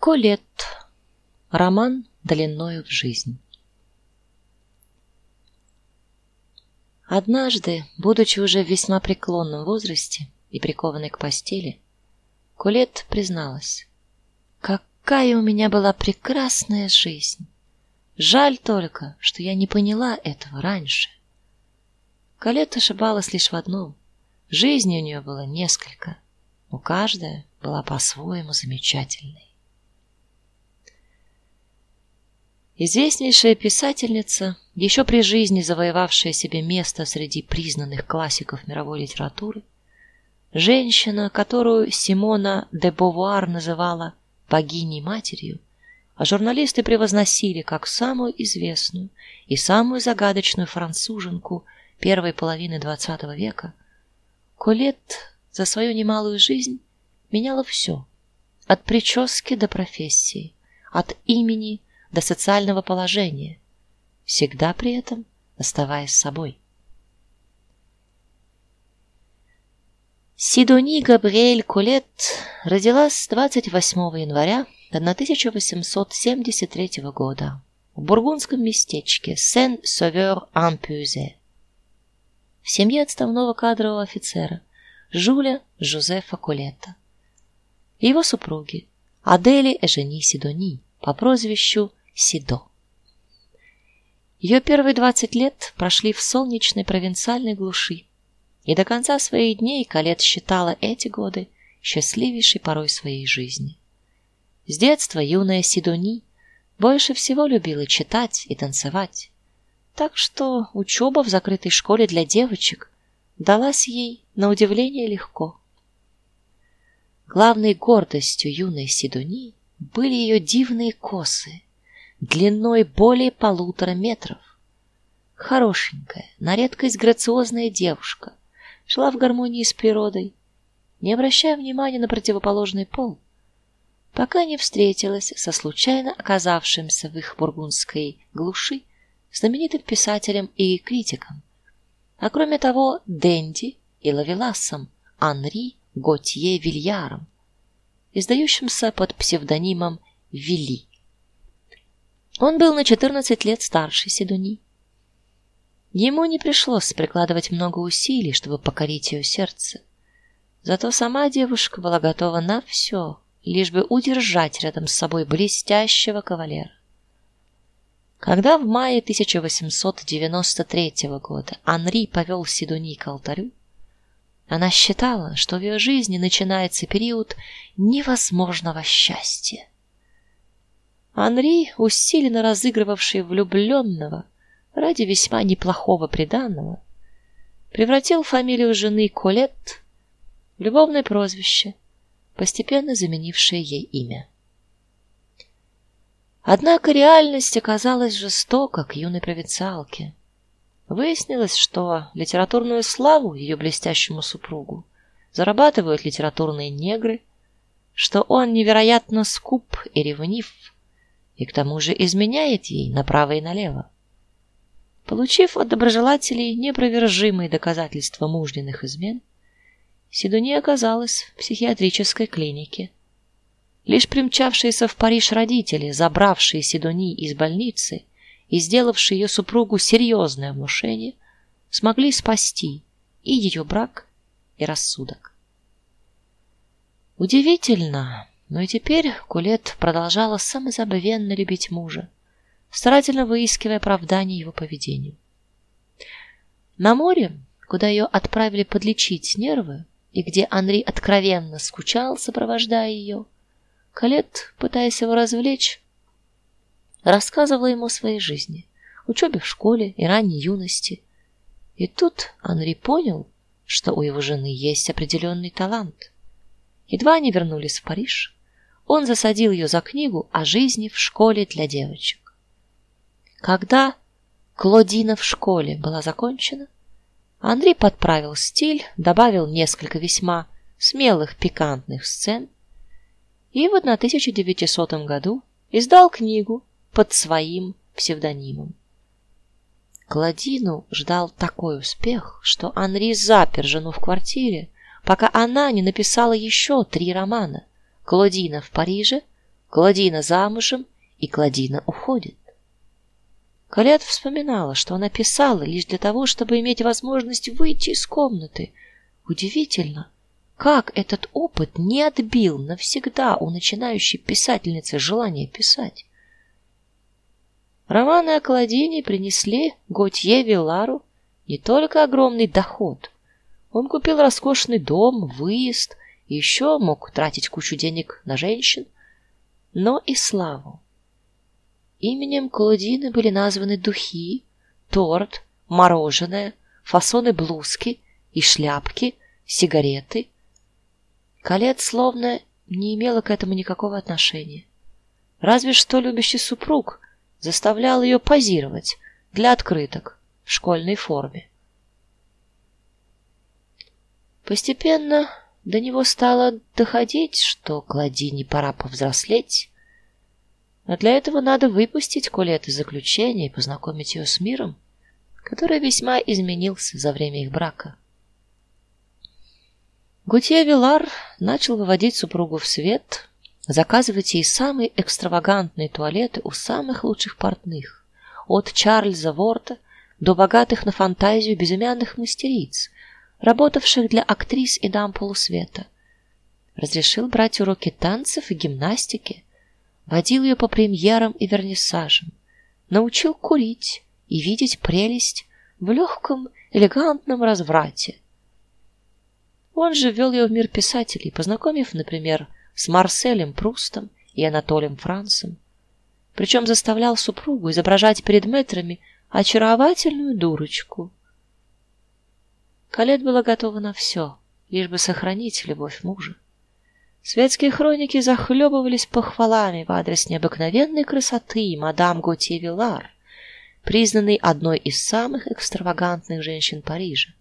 Колет. Роман длиною в жизнь. Однажды, будучи уже в весьма преклонном возрасте и прикованной к постели, Колет призналась: "Какая у меня была прекрасная жизнь. Жаль только, что я не поняла этого раньше". Колет ошибалась лишь в одном: жизни у нее было несколько, но каждая была по-своему замечательной. Известнейшая писательница, еще при жизни завоевавшая себе место среди признанных классиков мировой литературы, женщина, которую Симона де Бовуар называла богиней-матерью, а журналисты превозносили как самую известную и самую загадочную француженку первой половины XX века, Колет за свою немалую жизнь меняла все, от прически до профессии, от имени до социального положения, всегда при этом оставаясь собой. Сидони Габриэль Колет родилась 28 января 1873 года в бургундском местечке Сен-Совер-Ампюзе в семье отставного кадрового офицера Жуля Жозефа Колета и его супруги Адели Эжени Сидони по прозвищу Сидо. Ее первые двадцать лет прошли в солнечной провинциальной глуши, и до конца своих дней Калет считала эти годы счастливейшей порой своей жизни. С детства юная Сидони больше всего любила читать и танцевать, так что учеба в закрытой школе для девочек далась ей на удивление легко. Главной гордостью юной Сидони были ее дивные косы, длиной более полутора метров. Хорошенькая, на редкость грациозная девушка, шла в гармонии с природой, не обращая внимания на противоположный пол, пока не встретилась со случайно оказавшимся в их бургундской глуши знаменитым писателем и критиком, а кроме того, денди и лавеласом Анри Готье Вильяром, издающимся под псевдонимом Вилли. Он был на 14 лет старше Сидони. Ему не пришлось прикладывать много усилий, чтобы покорить ее сердце. Зато сама девушка была готова на все, лишь бы удержать рядом с собой блестящего кавалера. Когда в мае 1893 года Анри повел Сидони к алтарю, она считала, что в ее жизни начинается период невозможного счастья. Анри, усиленно разыгрывавший влюбленного ради весьма неплохого приданого, превратил фамилию жены Колет в любовное прозвище, постепенно заменившее ей имя. Однако реальность оказалась жестока к юной провинциалке. Выяснилось, что литературную славу ее блестящему супругу зарабатывают литературные негры, что он невероятно скуп и ревнив, и к тому же изменяет ей направо и налево. Получив от доброжелателей непровержимые доказательства мужниных измен, Сидония оказалась в психиатрической клинике. Лишь примчавшиеся в Париж родители, забравшие Сидони из больницы и сделавшие ее супругу серьезное внушение, смогли спасти и ее брак, и рассудок. Удивительно, но и теперь Кулет продолжала самозабвенно любить мужа, старательно выискивая оправдание его поведению. На море, куда ее отправили подлечить нервы, и где Анри откровенно скучал, сопровождая ее, Калет, пытаясь его развлечь, рассказывала ему о своей жизни, учебе в школе и ранней юности. И тут Анри понял, что у его жены есть определенный талант. Едва они вернулись в Париж, он засадил ее за книгу о жизни в школе для девочек. Когда Клодина в школе была закончена, Андрей подправил стиль, добавил несколько весьма смелых пикантных сцен и в 1900 году издал книгу под своим псевдонимом. Клодину ждал такой успех, что Анри запер жену в квартире, пока она не написала еще три романа. Клодина в Париже, Кладина замужем, и Кладина уходит. Калет вспоминала, что она писала лишь для того, чтобы иметь возможность выйти из комнаты. Удивительно, как этот опыт не отбил навсегда у начинающей писательницы желание писать. Романы о Кладине принесли Готье Вилару не только огромный доход. Он купил роскошный дом, выезд, еще мог тратить кучу денег на женщин, но и славу. Именем Клодины были названы духи, торт, мороженое, фасоны блузки и шляпки, сигареты. Калет словно не имела к этому никакого отношения. Разве что любящий супруг заставлял ее позировать для открыток в школьной форме. Постепенно до него стало доходить, что Кладине пора повзрослеть, но для этого надо выпустить Колет из заключения и познакомить ее с миром, который весьма изменился за время их брака. Гутье Вилар начал выводить супругу в свет, заказывать ей самые экстравагантные туалеты у самых лучших портных, от Чарльза Ворта до богатых на фантазию безымянных мастериц, работавших для актрис и дам полусвета. Разрешил брать уроки танцев и гимнастики, водил ее по премьерам и вернисажам, научил курить и видеть прелесть в легком, элегантном разврате. Он же ввел ее в мир писателей, познакомив, например, с Марселем Прустом и Анатолием Францем, причем заставлял супругу изображать перед метрами очаровательную дурочку. Калет была готова на все, лишь бы сохранить любовь мужа. Светские хроники захлебывались похвалами в адрес необыкновенной красоты мадам Готье Вилар, признанной одной из самых экстравагантных женщин Парижа.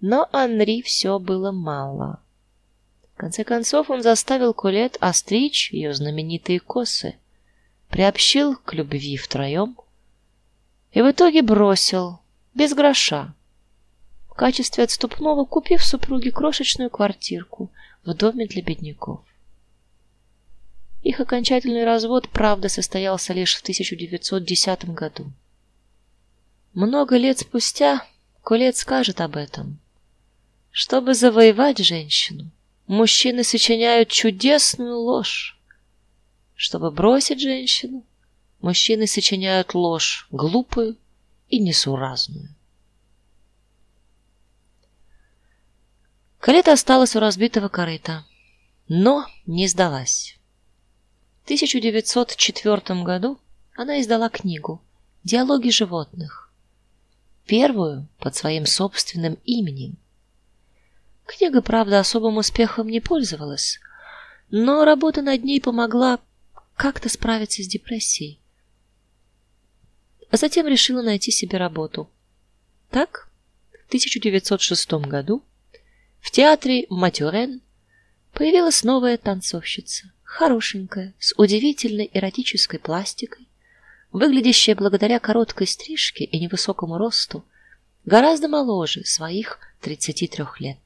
Но Анри все было мало. В конце концов он заставил Колет остричь ее знаменитые косы, приобщил к любви втроем и в итоге бросил без гроша. Качестве отступного купив супруге крошечную квартирку в доме для бедняков. Их окончательный развод, правда, состоялся лишь в 1910 году. Много лет спустя Колет скажет об этом. Чтобы завоевать женщину, мужчины сочиняют чудесную ложь. Чтобы бросить женщину, мужчины сочиняют ложь глупую и несуразную. Калета осталась у разбитого корыта, но не сдалась. В 1904 году она издала книгу Диалоги животных. Первую под своим собственным именем. Книга, правда, особым успехом не пользовалась, но работа над ней помогла как-то справиться с депрессией. А затем решила найти себе работу. Так, в 1906 году в театре Матюрен появилась новая танцовщица, хорошенькая, с удивительной эротической пластикой, выглядящая благодаря короткой стрижке и невысокому росту гораздо моложе своих 33 лет.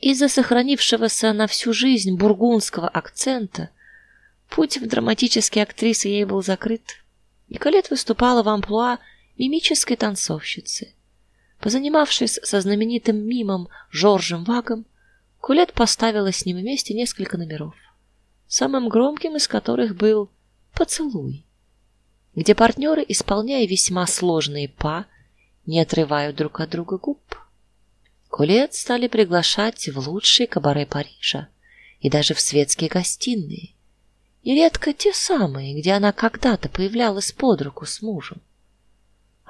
Из-за сохранившегося на всю жизнь бургундского акцента путь в драматические актрисы ей был закрыт. И Калет выступала в амплуа мимической танцовщицы, Позанимавшись со знаменитым мимом Жоржем Вагом, Кулет поставила с ним вместе несколько номеров, самым громким из которых был «Поцелуй», где партнеры, исполняя весьма сложные па, не отрывают друг от друга губ. Кулет стали приглашать в лучшие кабаре Парижа и даже в светские гостиные, нередко те самые, где она когда-то появлялась под руку с мужем.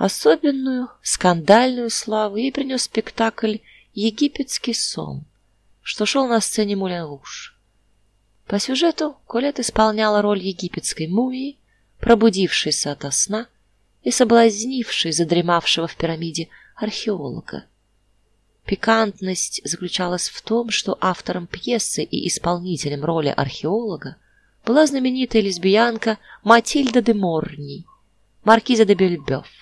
Особенную скандальную славу ей принес спектакль Египетский сон, что шел на сцене Мулен Руж. По сюжету Колет исполняла роль египетской мумии, пробудившейся ото сна и соблазнившей задремавшего в пирамиде археолога. Пикантность заключалась в том, что автором пьесы и исполнителем роли археолога была знаменитая лесбиянка Матильда де Морни, маркиза де Бельбёв.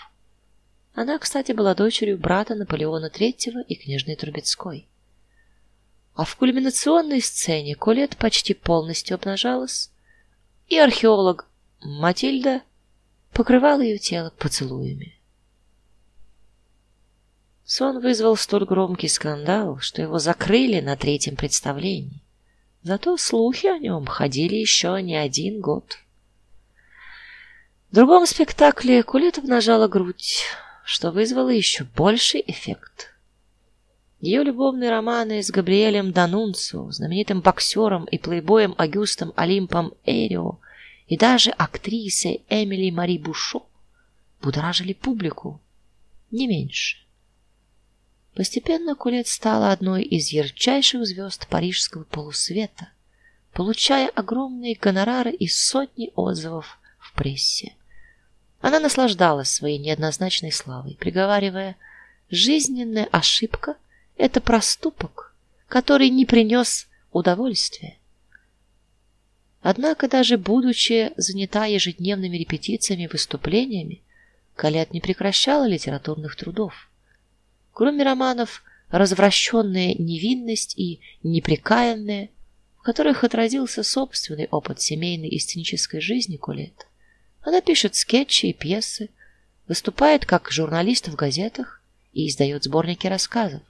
Она, кстати, была дочерью брата Наполеона III и княжны Трубецкой. А в кульминационной сцене Колет почти полностью обнажалась, и археолог Матильда покрывал ее тело поцелуями. Сон вызвал столь громкий скандал, что его закрыли на третьем представлении. Зато слухи о нем ходили еще не один год. В другом спектакле Кулет обнажала грудь, что вызвало еще больший эффект. Ее любовные романы с Габриэлем Данунцо, знаменитым боксером и плейбоем Агюстом Олимпом Эрио и даже актрисой Эмили Мари Бушо будоражили публику не меньше. Постепенно Кулет стала одной из ярчайших звезд парижского полусвета, получая огромные гонорары и сотни отзывов в прессе. Она наслаждалась своей неоднозначной славой, приговаривая: "Жизненная ошибка это проступок, который не принес удовольствия". Однако даже будучи занята ежедневными репетициями и выступлениями, Калет не прекращала литературных трудов. Кроме романов Развращенная невинность и Непрекаянная, в которых отразился собственный опыт семейной и сценической жизни Колет, она пишет скетчи и пьесы, выступает как журналист в газетах и издает сборники рассказов.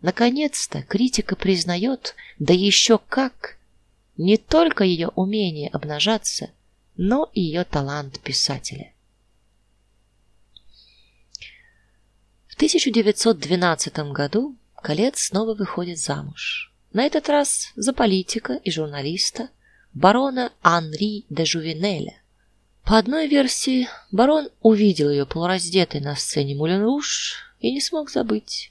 Наконец-то критика признает, да еще как, не только ее умение обнажаться, но и ее талант писателя. В 1912 году Калет снова выходит замуж. На этот раз за политика и журналиста барона Анри де Жувенеля. По одной версии, барон увидел ее полураздетой на сцене Мулен Руж и не смог забыть.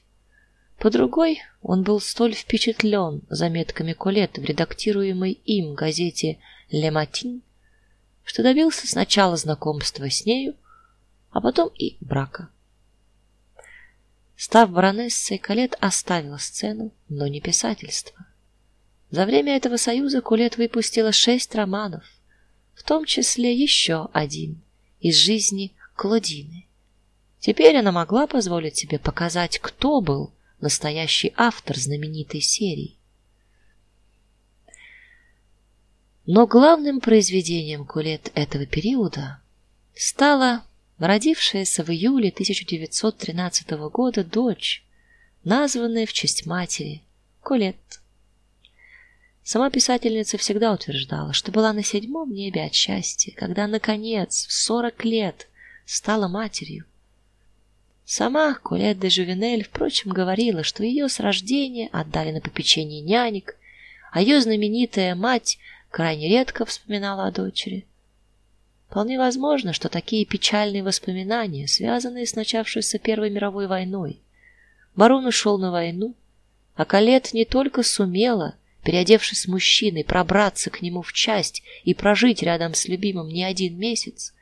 По другой, он был столь впечатлен заметками Колет в редактируемой им газете Le Matin, что добился сначала знакомства с нею, а потом и брака. Став баронессой, Колет оставила сцену, но не писательство. За время этого союза Колет выпустила шесть романов, в том числе еще один из жизни Клодины. Теперь она могла позволить себе показать, кто был настоящий автор знаменитой серии. Но главным произведением Кулет этого периода стала родившаяся в июле 1913 года дочь, названная в честь матери Кулет. Сама писательница всегда утверждала, что была на седьмом небе от счастья, когда наконец в сорок лет стала матерью. Сама Колет де Жувенель, впрочем, говорила, что ее с рождения отдали на попечение нянек, а ее знаменитая мать крайне редко вспоминала о дочери. Вполне возможно, что такие печальные воспоминания, связанные с начавшейся Первой мировой войной. Барон ушел на войну, а Колет не только сумела переодевшись мужчиной, пробраться к нему в часть и прожить рядом с любимым не один месяц,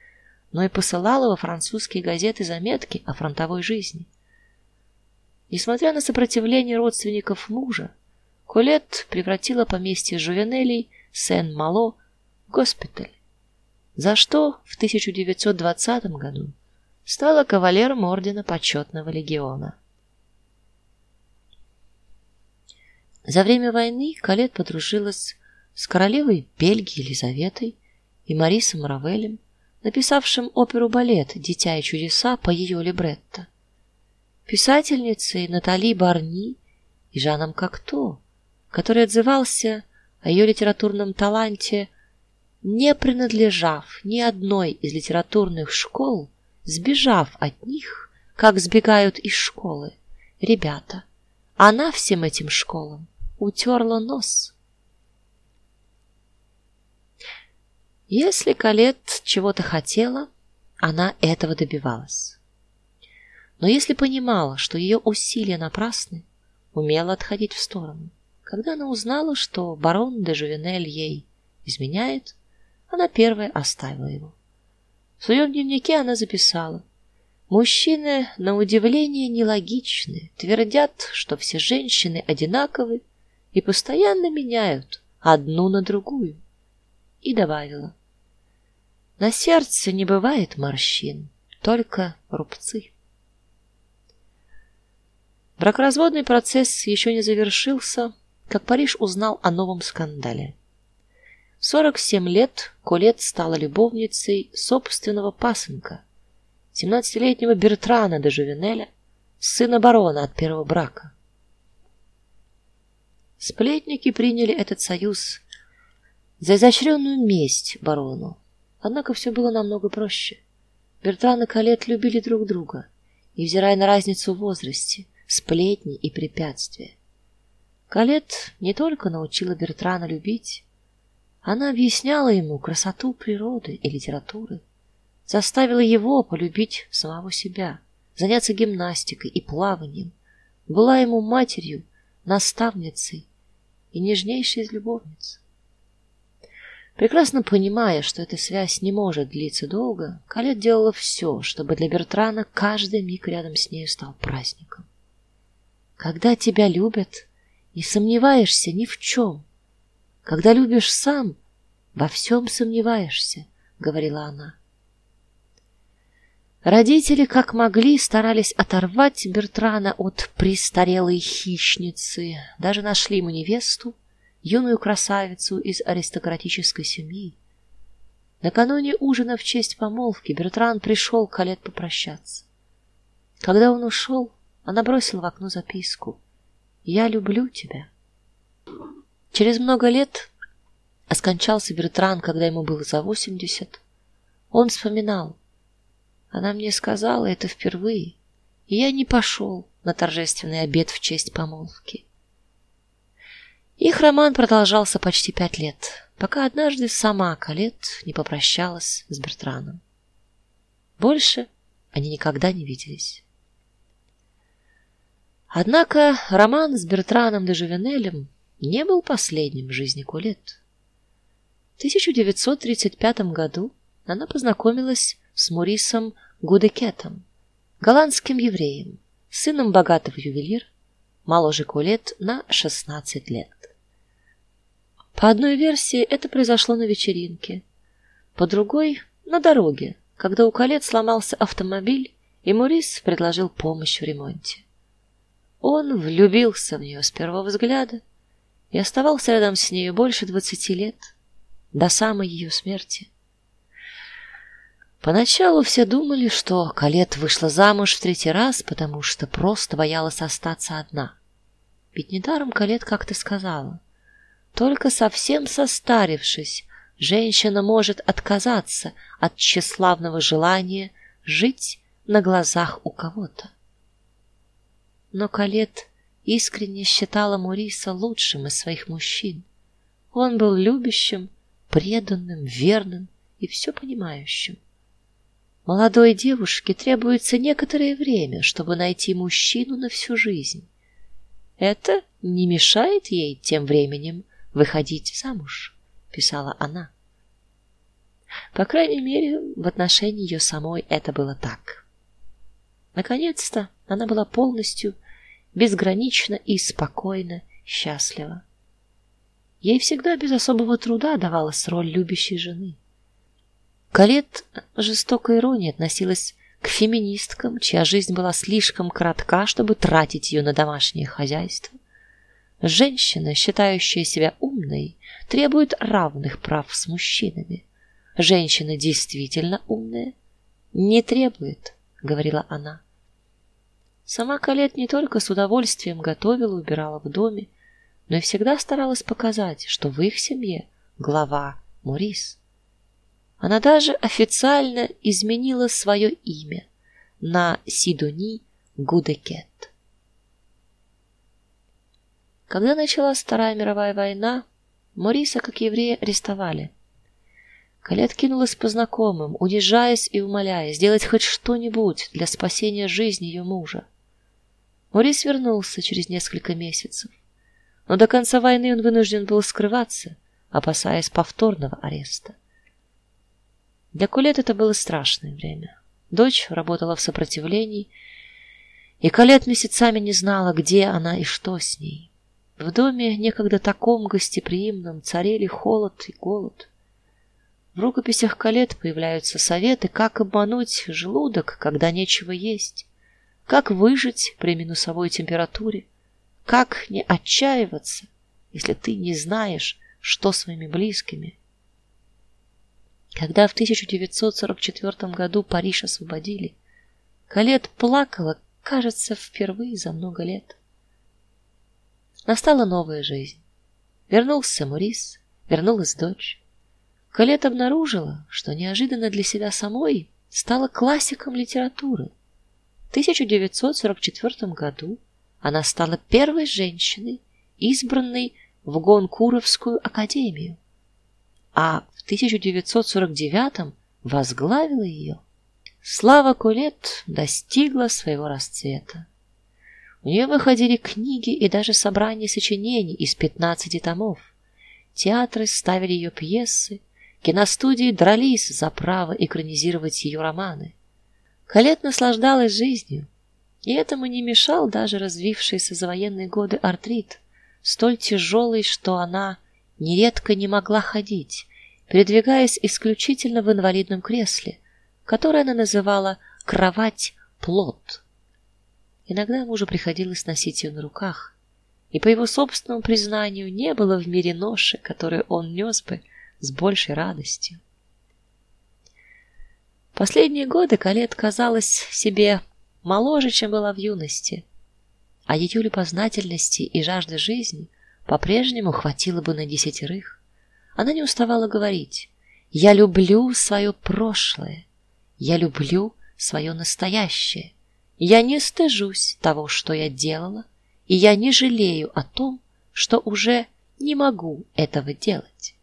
но и посылала во французские газеты заметки о фронтовой жизни. Несмотря на сопротивление родственников мужа, Колет превратила поместье Жувенелей Сен-Мало в госпиталь, за что в 1920 году стала кавалером ордена почетного легиона. За время войны Калет подружилась с королевой Бельгии Елизаветой и Марисом Равелем, написавшим оперу-балет Дитя и чудеса по ее либретто. Писательницей Натали Барни и Жаном Кокто, который отзывался о ее литературном таланте, не принадлежав ни одной из литературных школ, сбежав от них, как сбегают из школы ребята. Она всем этим школам утерла нос. Если Калет чего-то хотела, она этого добивалась. Но если понимала, что ее усилия напрасны, умела отходить в сторону. Когда она узнала, что барон де Жувенель ей изменяет, она первая оставила его. В своем дневнике она записала: Мужчины, на удивление, нелогичны, твердят, что все женщины одинаковы и постоянно меняют одну на другую. И добавила: На сердце не бывает морщин, только рубцы. Бракоразводный процесс еще не завершился, как Париж узнал о новом скандале. В 47 лет Колет стала любовницей собственного пасынка, семнадцатилетнего Бертрана де Жувенеля, сына барона от первого брака. Сплетники приняли этот союз за изощренную месть барону. Однако все было намного проще. Бертран и Калет любили друг друга, и взирая на разницу в возрасте, сплетни и препятствия, Калет не только научила Бертрана любить, она объясняла ему красоту природы и литературы, заставила его полюбить самого себя, заняться гимнастикой и плаванием, была ему матерью, наставницей и нежнейшей из любовниц. Прекрасно понимая, что эта связь не может длиться долго, Калет делала все, чтобы для Бертрана каждый миг рядом с ней стал праздником. Когда тебя любят, не сомневаешься ни в чем. Когда любишь сам, во всем сомневаешься, говорила она. Родители, как могли, старались оторвать Бертрана от престарелой хищницы, даже нашли ему невесту, юную красавицу из аристократической семьи. Накануне ужина в честь помолвки Бертран пришел к Калет попрощаться. Когда он ушел, она бросила в окно записку: "Я люблю тебя". Через много лет, оскончался Бертран, когда ему было за восемьдесят, он вспоминал: она мне сказала это впервые, и я не пошел на торжественный обед в честь помолвки. Их роман продолжался почти пять лет, пока однажды сама Калет не попрощалась с Бертраном. Больше они никогда не виделись. Однако роман с Бертраном де Жувенелем не был последним в жизни Колет. В 1935 году она познакомилась с Морисом Гудекетом, голландским евреем, сыном богатого ювелира, моложе Колет на 16 лет. По одной версии это произошло на вечеринке, по другой на дороге, когда у Колет сломался автомобиль, и Морис предложил помощь в ремонте. Он влюбился в нее с первого взгляда и оставался рядом с ней больше двадцати лет, до самой ее смерти. Поначалу все думали, что Калет вышла замуж в третий раз, потому что просто боялась остаться одна. Ведь недаром Калет как-то сказала: только совсем состарившись, женщина может отказаться от тщеславного желания жить на глазах у кого-то. Но Калет искренне считала Муриса лучшим из своих мужчин. Он был любящим, преданным, верным и все понимающим. Молодой девушке требуется некоторое время, чтобы найти мужчину на всю жизнь. Это не мешает ей тем временем выходить замуж, писала она. По крайней мере, в отношении ее самой это было так. Наконец-то она была полностью, безгранично и спокойно счастлива. Ей всегда без особого труда давалась роль любящей жены. Калет жестокой иронией относилась к феминисткам, чья жизнь была слишком коротка, чтобы тратить ее на домашнее хозяйство. Женщина, считающая себя умной, требует равных прав с мужчинами. Женщина действительно умная не требует, говорила она. Сама Калет не только с удовольствием готовила, убирала в доме, но и всегда старалась показать, что в их семье глава Морис. Она даже официально изменила свое имя на Сидони Гудекет. Когда началась Вторая мировая война, Мориса, как еврея, арестовали. Калет кинулась по знакомым, унижаясь и умоляя сделать хоть что-нибудь для спасения жизни ее мужа. Морис вернулся через несколько месяцев, но до конца войны он вынужден был скрываться, опасаясь повторного ареста. Для Колет это было страшное время. Дочь работала в сопротивлении, и Колет месяцами не знала, где она и что с ней. В доме, некогда таком гостеприимном, царили холод и голод. В рукописях Колет появляются советы, как обмануть желудок, когда нечего есть, как выжить при минусовой температуре, как не отчаиваться, если ты не знаешь, что своими близкими Когда в 1944 году Париж освободили, Калет плакала, кажется, впервые за много лет. Настала новая жизнь. Вернулся Морис, вернулась дочь. Калет обнаружила, что неожиданно для себя самой стала классиком литературы. В 1944 году она стала первой женщиной, избранной в Гонкуровскую академию, а в 1949 возглавила ее. Слава Кулет достигла своего расцвета. У нее выходили книги и даже собрания сочинений из 15 томов. Театры ставили ее пьесы, киностудии дрались за право экранизировать ее романы. Калет наслаждалась жизнью, и этому не мешал даже развившийся за военные годы артрит, столь тяжелый, что она нередко не могла ходить, передвигаясь исключительно в инвалидном кресле, которое она называла кровать-плот. Иногда мужу приходилось носить ее на руках, и по его собственному признанию не было в мире ноши, которую он нес бы с большей радостью. Последние годы Калет казалась себе моложе, чем была в юности, а ее любознательности и жажды жизни по-прежнему хватило бы на десятерых. Она не уставала говорить: "Я люблю свое прошлое. Я люблю свое настоящее. Я не стыжусь того, что я делала, и я не жалею о том, что уже не могу этого делать".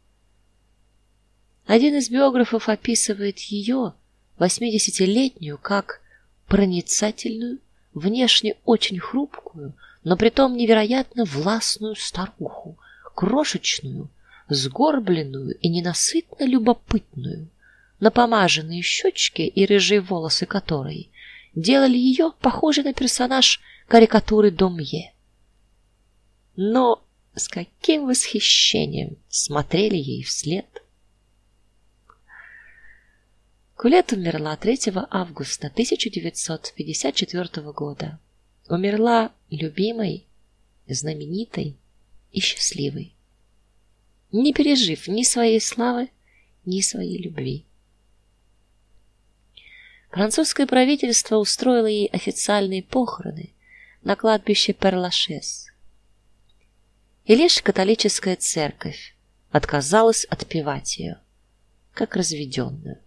Один из биографов описывает ее, восьмидесятилетнюю, как проницательную, внешне очень хрупкую, но притом невероятно властную старуху, крошечную, сгорбленную и ненасытно любопытную, напомаженные щечки и рыжие волосы которой делали ее похожей на персонаж карикатуры Домье. Но с каким восхищением смотрели ей вслед Кулет умерла 3 августа 1954 года. Умерла любимой, знаменитой и счастливой, не пережив ни своей славы, ни своей любви. Французское правительство устроило ей официальные похороны на кладбище Перлашес. И лишь католическая церковь отказалась отпевать ее, как разведенную.